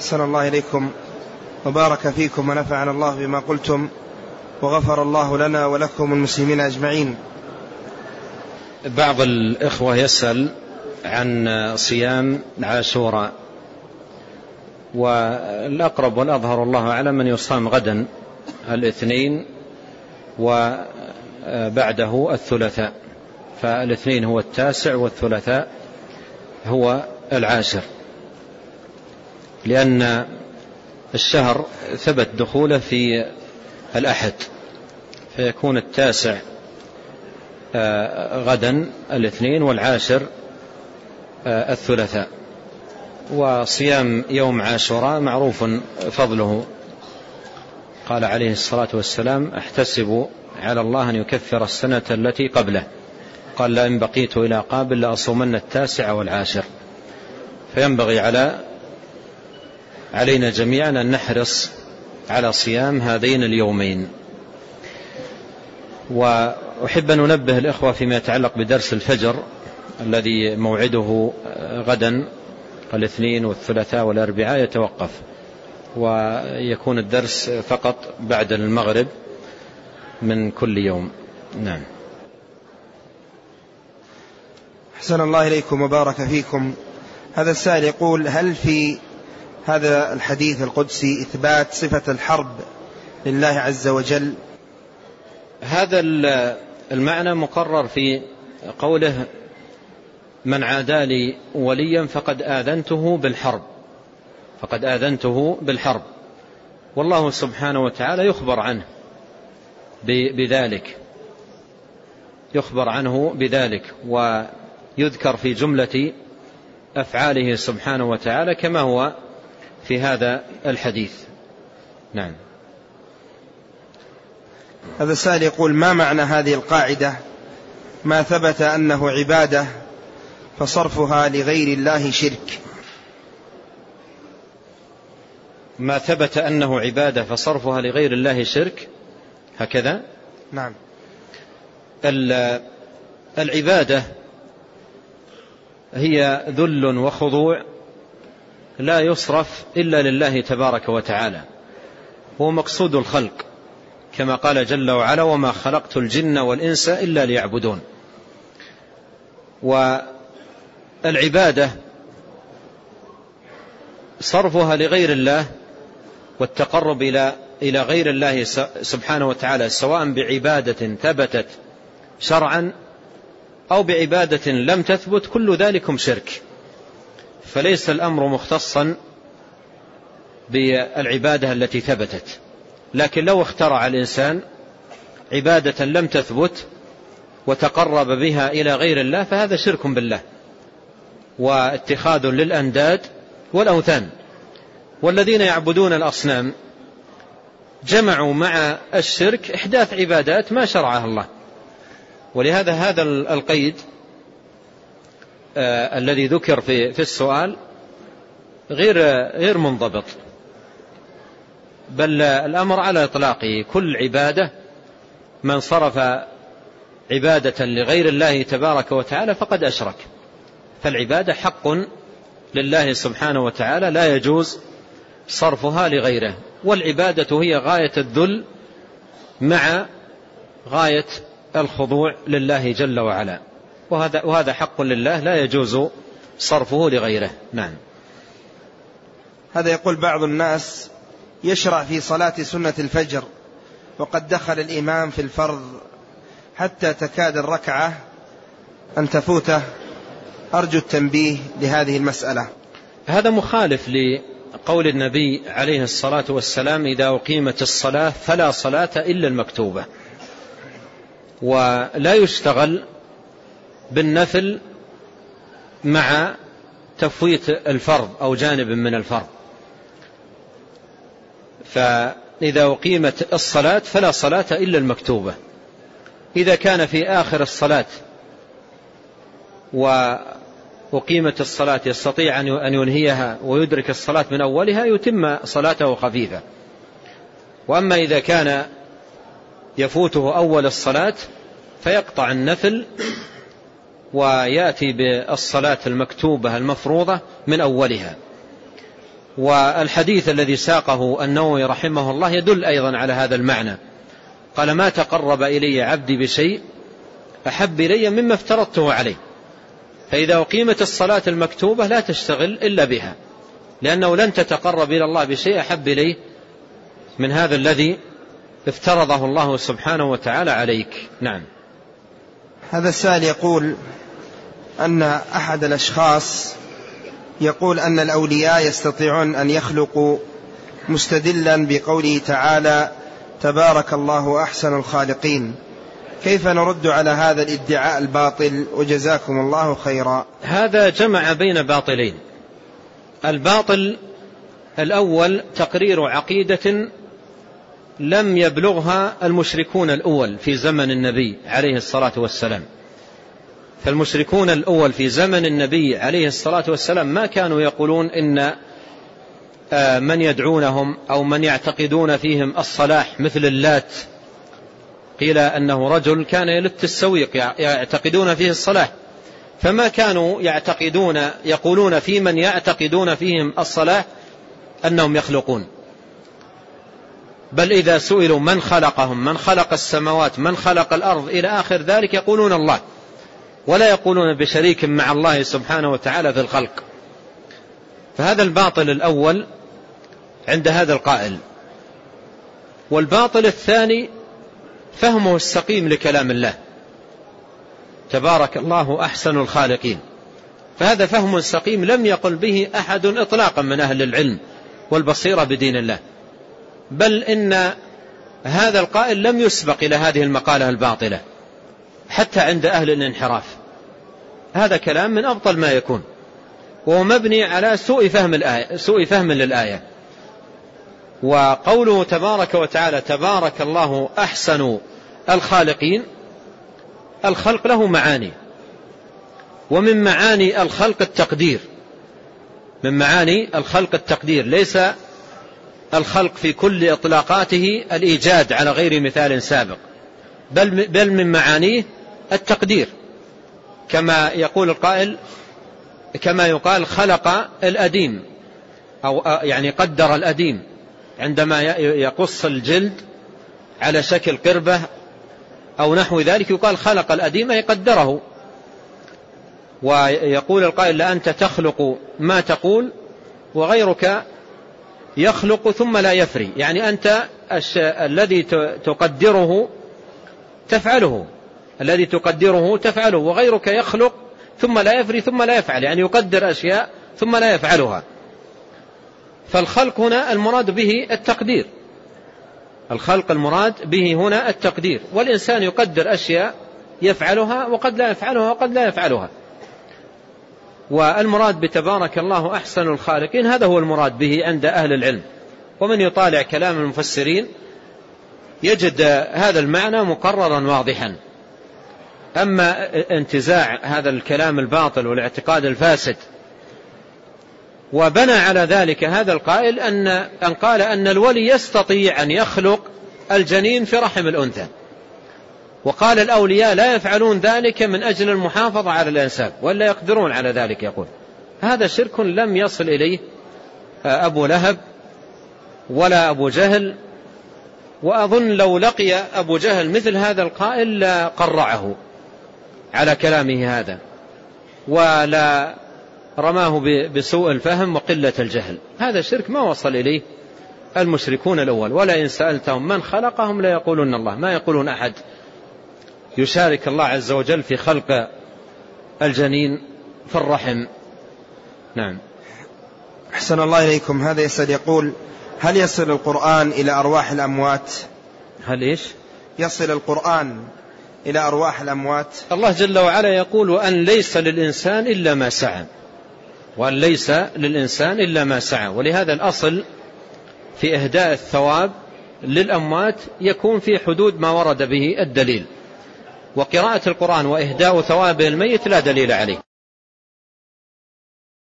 أحسن الله إليكم وبارك فيكم ونفعنا الله بما قلتم وغفر الله لنا ولكم المسلمين أجمعين. بعض الإخوة يسأل عن صيام عاشوراء والأقرب والأظهر الله أعلم أن يصام غدا الاثنين وبعده الثلاثاء فالاثنين هو التاسع والثلاثاء هو العاشر. لأن الشهر ثبت دخوله في الأحد فيكون التاسع آه، غدا الاثنين والعاشر آه، الثلاثاء. وصيام يوم عاشوراء معروف فضله. قال عليه الصلاة والسلام احتسب على الله أن يكفر السنة التي قبله. قال لئن بقيت إلى قابل لأصومن التاسع والعاشر. فينبغي على علينا جميعا أن نحرص على صيام هذين اليومين. وأحب أن أنبه الإخوة فيما يتعلق بدرس الفجر الذي موعده غدا الاثنين والثلاثاء والأربعاء يتوقف ويكون الدرس فقط بعد المغرب من كل يوم. نعم. حسن الله إليكم وبارك فيكم. هذا السائل يقول هل في هذا الحديث القدسي إثبات صفة الحرب لله عز وجل. هذا المعنى مقرر في قوله من عادى لي وليا فقد آذنته بالحرب. فقد آذنته بالحرب. والله سبحانه وتعالى يخبر عنه بذلك. يخبر عنه بذلك. ويذكر في جملة أفعاله سبحانه وتعالى كما هو في هذا الحديث. نعم. هذا السائل يقول ما معنى هذه القاعدة؟ ما ثبت أنه عبادة فصرفها لغير الله شرك. ما ثبت أنه عبادة فصرفها لغير الله شرك؟ هكذا؟ نعم. العبادة هي ذل وخضوع لا يصرف إلا لله تبارك وتعالى. هو مقصود الخلق كما قال جل وعلا وما خلقت الجن والإنس إلا ليعبدون. والعبادة صرفها لغير الله والتقرب إلى إلى غير الله سبحانه وتعالى سواء بعبادة ثبتت شرعا أو بعبادة لم تثبت كل ذلكم شرك. فليس الأمر مختصا بالعبادة التي ثبتت. لكن لو اخترع الإنسان عبادة لم تثبت وتقرب بها إلى غير الله فهذا شرك بالله واتخاذ للأنداد والأوثان. والذين يعبدون الأصنام جمعوا مع الشرك إحداث عبادات ما شرعها الله. ولهذا هذا القيد الذي ذكر في في السؤال غير غير منضبط. بل الأمر على إطلاقه. كل عبادة من صرف عبادة لغير الله تبارك وتعالى فقد أشرك. فالعبادة حق لله سبحانه وتعالى لا يجوز صرفها لغيره. والعبادة هي غاية الذل مع غاية الخضوع لله جل وعلا. وهذا, وهذا حق لله لا يجوز صرفه لغيره. نعم. هذا يقول بعض الناس يشرع في صلاة سنة الفجر وقد دخل الإمام في الفرض حتى تكاد الركعة أن تفوته. أرجو التنبيه لهذه المسألة. هذا مخالف لقول النبي عليه الصلاة والسلام إذا أقيمت الصلاة فلا صلاة إلا المكتوبة. ولا يشتغل بالنفل مع تفويت الفرض أو جانب من الفرض. فإذا أقيمت الصلاة فلا صلاة إلا المكتوبة. إذا كان في آخر الصلاة وأقيمت الصلاة يستطيع أن ينهيها ويدرك الصلاة من أولها يتم صلاته خفيفة وأما إذا كان يفوته أول الصلاة فيقطع النفل ويأتي بالصلاة المكتوبة المفروضة من أولها. والحديث الذي ساقه النووي رحمه الله يدل أيضا على هذا المعنى. قال ما تقرب إلي عبدي بشيء أحب إلي مما افترضته عليه. فإذا أقيمت الصلاة المكتوبة لا تشتغل إلا بها لأنه لن تتقرب إلى الله بشيء أحب إليه من هذا الذي افترضه الله سبحانه وتعالى عليك. نعم. هذا السائل يقول أن أحد الأشخاص يقول أن الأولياء يستطيعون أن يخلقوا مستدلا بقوله تعالى تبارك الله أحسن الخالقين كيف نرد على هذا الادعاء الباطل وجزاكم الله خيرا؟ هذا جمع بين باطلين. الباطل الأول تقرير عقيدة لم يبلغها المشركون الأول في زمن النبي عليه الصلاة والسلام. فالمشركون الأول في زمن النبي عليه الصلاة والسلام ما كانوا يقولون إن آه، من يدعونهم أو من يعتقدون فيهم الصلاح مثل اللات. قيل أنه رجل كان يلت السويق يعتقدون فيه الصلاح. فما كانوا يعتقدون يقولون في من يعتقدون فيهم الصلاح أنهم يخلقون. بل إذا سئلوا من خلقهم من خلق السماوات من خلق الأرض إلى آخر ذلك يقولون الله. ولا يقولون بشريك مع الله سبحانه وتعالى في الخلق. فهذا الباطل الأول عند هذا القائل. والباطل الثاني فهمه السقيم لكلام الله. تبارك الله أحسن الخالقين. فهذا فهم سقيم لم يقل به أحد إطلاقا من أهل العلم والبصيرة بدين الله. بل إن هذا القائل لم يسبق إلى هذه المقالة الباطلة حتى عند أهل الانحراف. هذا كلام من أبطل ما يكون وهو مبني على سوء فهم الآية سوء فهم للآية. وقوله تبارك وتعالى تبارك الله أحسن الخالقين الخلق له معاني ومن معاني الخلق التقدير. من معاني الخلق التقدير ليس الخلق في كل إطلاقاته الإيجاد على غير مثال سابق. بل, بل من معانيه التقدير. كما يقول القائل كما يقال خلق الأديم أو يعني قدر الأديم عندما يقص الجلد على شكل قربة أو نحو ذلك يقال خلق الأديم أي قدره. ويقول القائل لأنت تخلق ما تقول وغيرك يخلق ثم لا يفري. يعني أنت الذي تقدره تفعله. الذي تقدره تفعله. وغيرك يخلق ثم لا يفري ثم لا يفعل. يعني يقدر أشياء ثم لا يفعلها. فالخلق هنا المراد به التقدير. الخلق المراد به هنا التقدير. والإنسان يقدر أشياء يفعلها وقد لا يفعلها وقد لا يفعلها. والمراد بتبارك الله أحسن الخالقين هذا هو المراد به عند أهل العلم. ومن يطالع كلام المفسرين يجد هذا المعنى مقررا واضحا. أما انتزاع هذا الكلام الباطل والاعتقاد الفاسد وبنى على ذلك هذا القائل أن, أن قال أن الولي يستطيع أن يخلق الجنين في رحم الأنثى. وقال الأولياء لا يفعلون ذلك من أجل المحافظة على الأنساب ولا يقدرون على ذلك يقول. هذا شرك لم يصل إليه أبو لهب ولا أبو جهل وأظن لو لقي أبو جهل مثل هذا القائل لقرعه على كلامه هذا ولا رماه بسوء الفهم وقلة الجهل. هذا شرك ما وصل إليه المشركون الأول. ولا إن سألتهم من خلقهم لا يقولون الله ما يقولون أحد. يشارك الله عز وجل في خلق الجنين في الرحم. نعم. أحسن الله إليكم. هذا يسأل يقول هل يصل القرآن إلى أرواح الأموات؟ هل إيش؟ يصل القرآن إلى أرواح الأموات؟ الله جل وعلا يقول وأن ليس للإنسان إلا ما سعى. وأن ليس للإنسان إلا ما سعى. ولهذا الأصل في إهداء الثواب للأموات يكون في حدود ما ورد به الدليل. وقراءة القرآن وإهداء ثواب الميت لا دليل عليه.